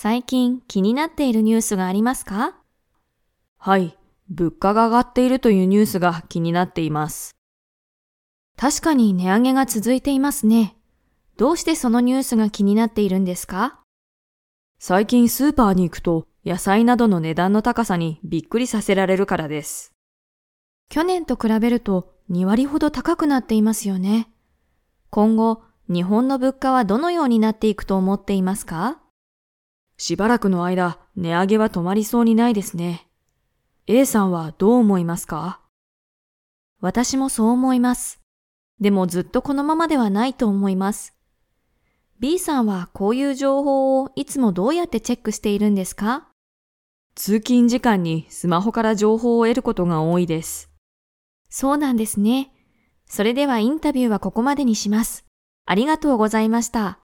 最近気になっているニュースがありますか？はい、物価が上がっているというニュースが気になっています。確かに値上げが続いていますね。どうしてそのニュースが気になっているんですか？最近スーパーに行くと野菜などの値段の高さにびっくりさせられるからです。去年と比べると2割ほど高くなっていますよね。今後、日本の物価はどのようになっていくと思っていますか？しばらくの間、値上げは止まりそうにないですね。A さんはどう思いますか？私もそう思います。でもずっとこのままではないと思います。B さんはこういう情報をいつもどうやってチェックしているんですか？通勤時間にスマホから情報を得ることが多いです。そうなんですね。それではインタビューはここまでにします。ありがとうございました。